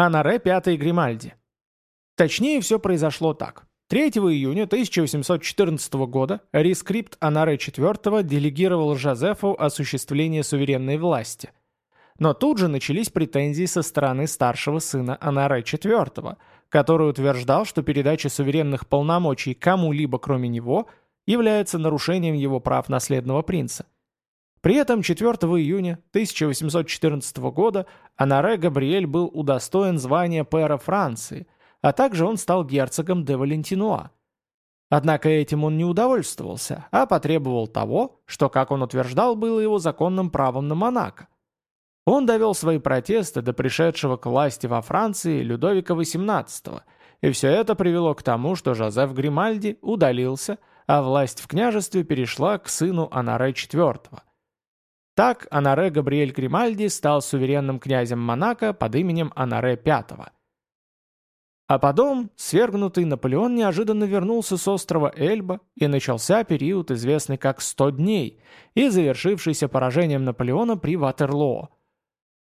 Анаре Пятый Гримальди. Точнее, все произошло так. 3 июня 1814 года рескрипт Анаре IV делегировал Жозефу осуществление суверенной власти. Но тут же начались претензии со стороны старшего сына Анаре IV, который утверждал, что передача суверенных полномочий кому-либо кроме него является нарушением его прав наследного принца. При этом 4 июня 1814 года Анаре Габриэль был удостоен звания пэра Франции – а также он стал герцогом де Валентинуа. Однако этим он не удовольствовался, а потребовал того, что, как он утверждал, было его законным правом на Монако. Он довел свои протесты до пришедшего к власти во Франции Людовика XVIII, и все это привело к тому, что Жозеф Гримальди удалился, а власть в княжестве перешла к сыну Анаре IV. Так Анаре Габриэль Гримальди стал суверенным князем Монако под именем Анаре V. А потом свергнутый Наполеон неожиданно вернулся с острова Эльба, и начался период, известный как «100 дней», и завершившийся поражением Наполеона при Ватерлоо.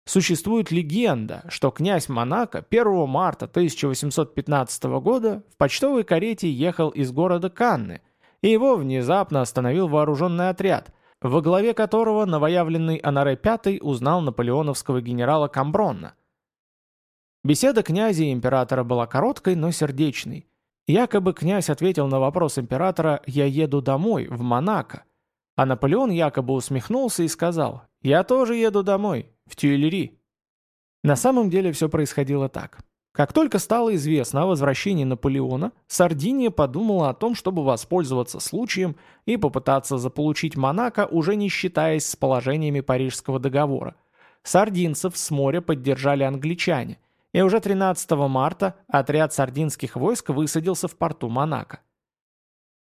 Существует легенда, что князь Монако 1 марта 1815 года в почтовой карете ехал из города Канны, и его внезапно остановил вооруженный отряд, во главе которого новоявленный Анаре V узнал наполеоновского генерала Камбронна. Беседа князя и императора была короткой, но сердечной. Якобы князь ответил на вопрос императора «Я еду домой, в Монако». А Наполеон якобы усмехнулся и сказал «Я тоже еду домой, в Тюильри». На самом деле все происходило так. Как только стало известно о возвращении Наполеона, Сардиния подумала о том, чтобы воспользоваться случаем и попытаться заполучить Монако, уже не считаясь с положениями Парижского договора. Сардинцев с моря поддержали англичане – и уже 13 марта отряд сардинских войск высадился в порту Монако.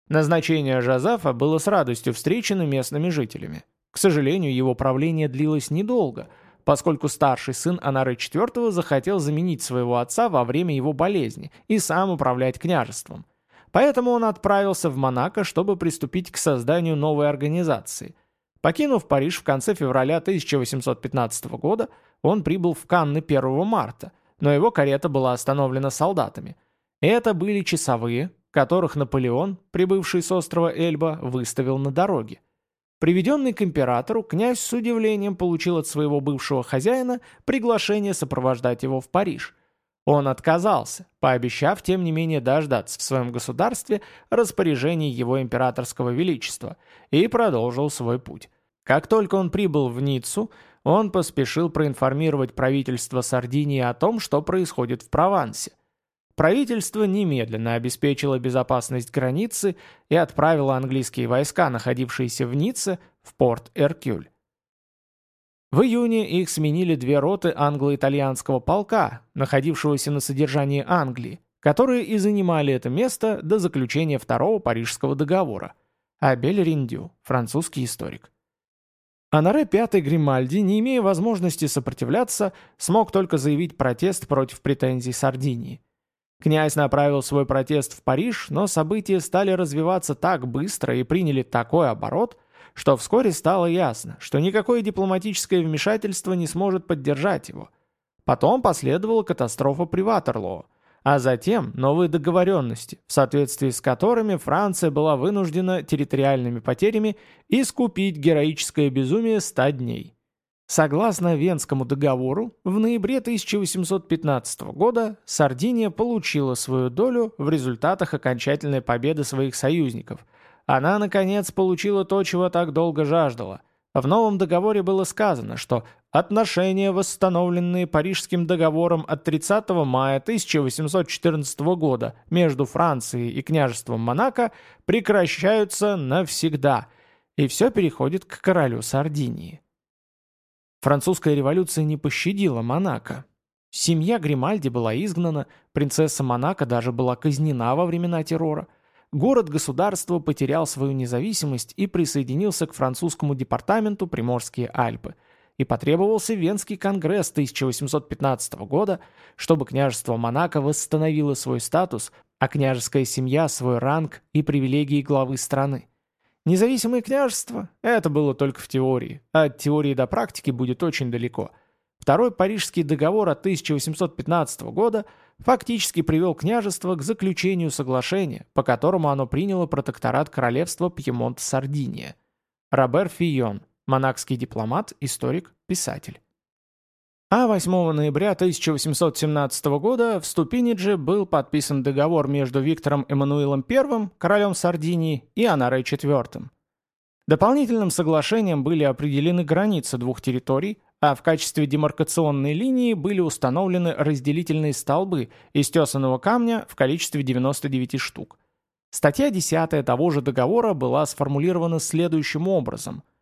Назначение Жозефа было с радостью встречено местными жителями. К сожалению, его правление длилось недолго, поскольку старший сын Анары IV захотел заменить своего отца во время его болезни и сам управлять княжеством. Поэтому он отправился в Монако, чтобы приступить к созданию новой организации. Покинув Париж в конце февраля 1815 года, он прибыл в Канны 1 марта – но его карета была остановлена солдатами. Это были часовые, которых Наполеон, прибывший с острова Эльба, выставил на дороге. Приведенный к императору, князь с удивлением получил от своего бывшего хозяина приглашение сопровождать его в Париж. Он отказался, пообещав, тем не менее, дождаться в своем государстве распоряжений его императорского величества, и продолжил свой путь. Как только он прибыл в Ниццу, он поспешил проинформировать правительство Сардинии о том, что происходит в Провансе. Правительство немедленно обеспечило безопасность границы и отправило английские войска, находившиеся в Ницце, в порт Эркюль. В июне их сменили две роты англо-итальянского полка, находившегося на содержании Англии, которые и занимали это место до заключения Второго Парижского договора. Абель Риндю, французский историк. Анаре Пятый Гримальди, не имея возможности сопротивляться, смог только заявить протест против претензий Сардинии. Князь направил свой протест в Париж, но события стали развиваться так быстро и приняли такой оборот, что вскоре стало ясно, что никакое дипломатическое вмешательство не сможет поддержать его. Потом последовала катастрофа при Ватерлоо – а затем новые договоренности, в соответствии с которыми Франция была вынуждена территориальными потерями искупить героическое безумие 100 дней. Согласно Венскому договору, в ноябре 1815 года Сардиния получила свою долю в результатах окончательной победы своих союзников. Она, наконец, получила то, чего так долго жаждала. В новом договоре было сказано, что Отношения, восстановленные Парижским договором от 30 мая 1814 года между Францией и княжеством Монако, прекращаются навсегда, и все переходит к королю Сардинии. Французская революция не пощадила Монако. Семья Гримальди была изгнана, принцесса Монако даже была казнена во времена террора. Город-государство потерял свою независимость и присоединился к французскому департаменту Приморские Альпы – и потребовался Венский конгресс 1815 года, чтобы княжество Монако восстановило свой статус, а княжеская семья свой ранг и привилегии главы страны. Независимое княжество – это было только в теории, а от теории до практики будет очень далеко. Второй Парижский договор от 1815 года фактически привел княжество к заключению соглашения, по которому оно приняло протекторат королевства Пьемонт-Сардиния. Робер Фийон, монакский дипломат, историк, писатель. А 8 ноября 1817 года в Ступинидже был подписан договор между Виктором Эммануилом I, королем Сардинии, и Анарой IV. Дополнительным соглашением были определены границы двух территорий, а в качестве демаркационной линии были установлены разделительные столбы из тесаного камня в количестве 99 штук. Статья 10 того же договора была сформулирована следующим образом –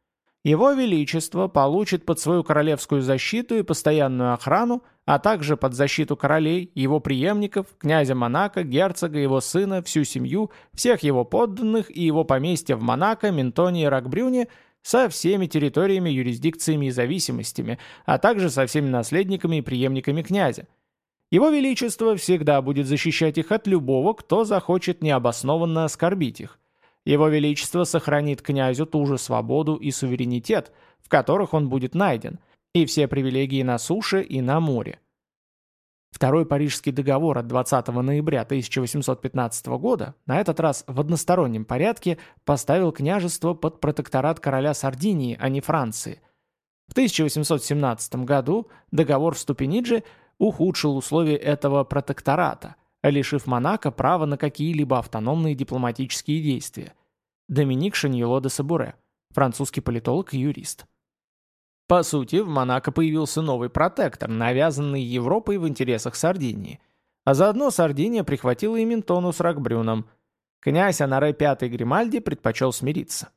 его Величество получит под свою королевскую защиту и постоянную охрану, а также под защиту королей, его преемников, князя Монако, герцога, его сына, всю семью, всех его подданных и его поместья в Монако, Ментоне и Ракбрюне со всеми территориями, юрисдикциями и зависимостями, а также со всеми наследниками и преемниками князя. Его Величество всегда будет защищать их от любого, кто захочет необоснованно оскорбить их. Его Величество сохранит князю ту же свободу и суверенитет, в которых он будет найден, и все привилегии на суше и на море. Второй Парижский договор от 20 ноября 1815 года, на этот раз в одностороннем порядке, поставил княжество под протекторат короля Сардинии, а не Франции. В 1817 году договор в Ступенидже ухудшил условия этого протектората – лишив Монако права на какие-либо автономные дипломатические действия. Доминик Шаньело де Сабуре, французский политолог и юрист. По сути, в Монако появился новый протектор, навязанный Европой в интересах Сардинии. А заодно Сардиния прихватила и Ментону с Ракбрюном. Князь Анаре V Гримальди предпочел смириться.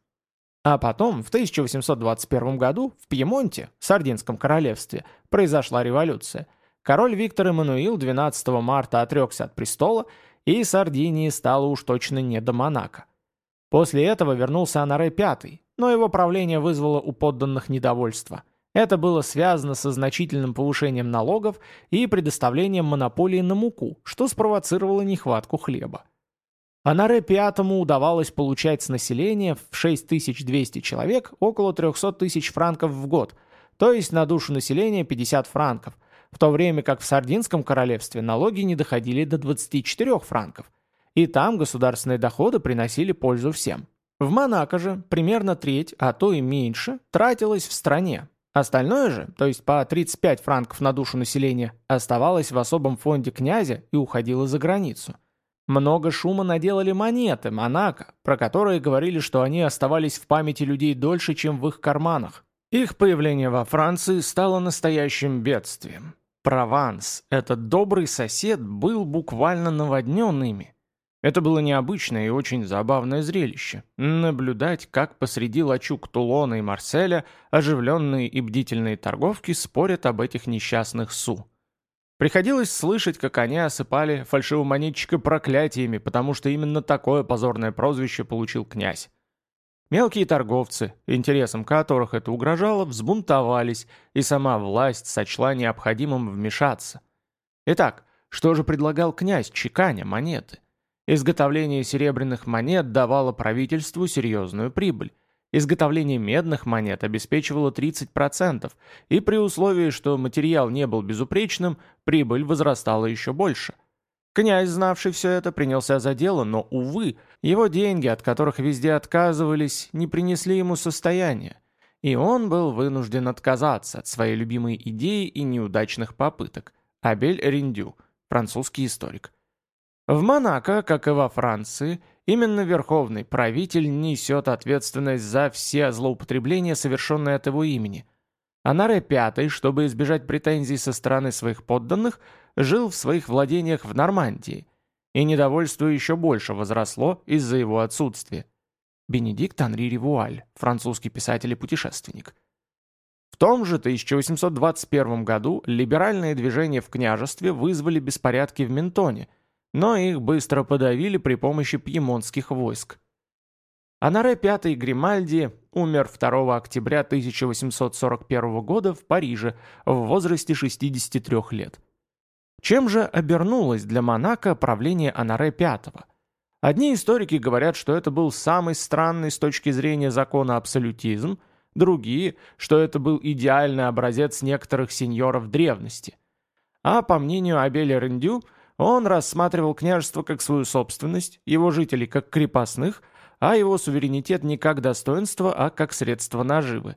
А потом, в 1821 году, в Пьемонте, Сардинском королевстве, произошла революция – Король Виктор Эммануил 12 марта отрекся от престола, и Сардинии стало уж точно не до Монако. После этого вернулся Анаре V, но его правление вызвало у подданных недовольство. Это было связано со значительным повышением налогов и предоставлением монополии на муку, что спровоцировало нехватку хлеба. Анаре V удавалось получать с населения в 6200 человек около 300 тысяч франков в год, то есть на душу населения 50 франков – в то время как в Сардинском королевстве налоги не доходили до 24 франков, и там государственные доходы приносили пользу всем. В Монако же примерно треть, а то и меньше, тратилось в стране. Остальное же, то есть по 35 франков на душу населения, оставалось в особом фонде князя и уходило за границу. Много шума наделали монеты Монако, про которые говорили, что они оставались в памяти людей дольше, чем в их карманах. Их появление во Франции стало настоящим бедствием. Прованс, этот добрый сосед, был буквально наводнен ими. Это было необычное и очень забавное зрелище. Наблюдать, как посреди лачуг Тулона и Марселя оживленные и бдительные торговки спорят об этих несчастных су. Приходилось слышать, как они осыпали фальшивомонетчика проклятиями, потому что именно такое позорное прозвище получил князь. Мелкие торговцы, интересам которых это угрожало, взбунтовались, и сама власть сочла необходимым вмешаться. Итак, что же предлагал князь, чеканя монеты? Изготовление серебряных монет давало правительству серьезную прибыль. Изготовление медных монет обеспечивало 30%, и при условии, что материал не был безупречным, прибыль возрастала еще больше – Князь, знавший все это, принялся за дело, но, увы, его деньги, от которых везде отказывались, не принесли ему состояния, и он был вынужден отказаться от своей любимой идеи и неудачных попыток. Абель Риндю, французский историк. В Монако, как и во Франции, именно верховный правитель несет ответственность за все злоупотребления, совершенные от его имени. Анаре V, чтобы избежать претензий со стороны своих подданных, жил в своих владениях в Нормандии, и недовольство еще больше возросло из-за его отсутствия. Бенедикт Анри Ривуаль, французский писатель и путешественник. В том же 1821 году либеральные движения в княжестве вызвали беспорядки в Ментоне, но их быстро подавили при помощи пьемонтских войск. Анаре V Гримальди умер 2 октября 1841 года в Париже в возрасте 63 лет. Чем же обернулось для Монако правление Анаре V? Одни историки говорят, что это был самый странный с точки зрения закона абсолютизм, другие, что это был идеальный образец некоторых сеньоров древности. А по мнению Абеля Рендю, он рассматривал княжество как свою собственность, его жителей как крепостных, а его суверенитет не как достоинство, а как средство наживы.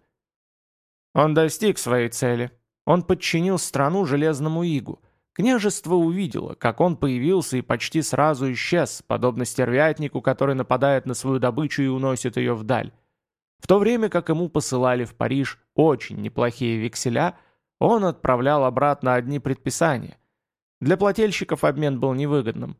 Он достиг своей цели. Он подчинил страну железному игу. Княжество увидело, как он появился и почти сразу исчез, подобно стервятнику, который нападает на свою добычу и уносит ее вдаль. В то время как ему посылали в Париж очень неплохие векселя, он отправлял обратно одни предписания. Для плательщиков обмен был невыгодным.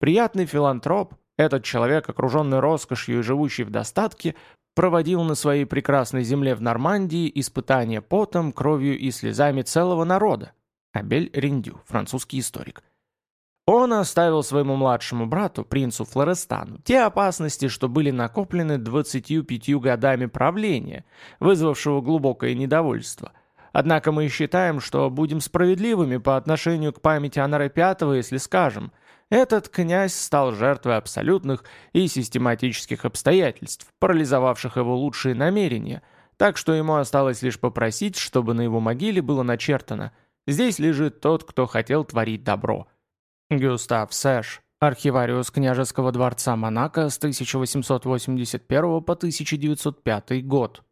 Приятный филантроп, этот человек, окруженный роскошью и живущий в достатке, проводил на своей прекрасной земле в Нормандии испытания потом, кровью и слезами целого народа. Абель Рендю, французский историк. Он оставил своему младшему брату, принцу Флорестану, те опасности, что были накоплены 25 годами правления, вызвавшего глубокое недовольство. Однако мы считаем, что будем справедливыми по отношению к памяти Анары V, если скажем, этот князь стал жертвой абсолютных и систематических обстоятельств, парализовавших его лучшие намерения, так что ему осталось лишь попросить, чтобы на его могиле было начертано «Здесь лежит тот, кто хотел творить добро». Гюстав Сэш, архивариус княжеского дворца Монако с 1881 по 1905 год.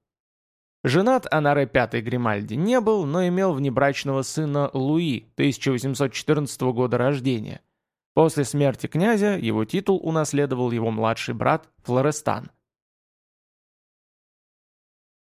Женат Анаре V Гримальди не был, но имел внебрачного сына Луи, 1814 года рождения. После смерти князя его титул унаследовал его младший брат Флорестан –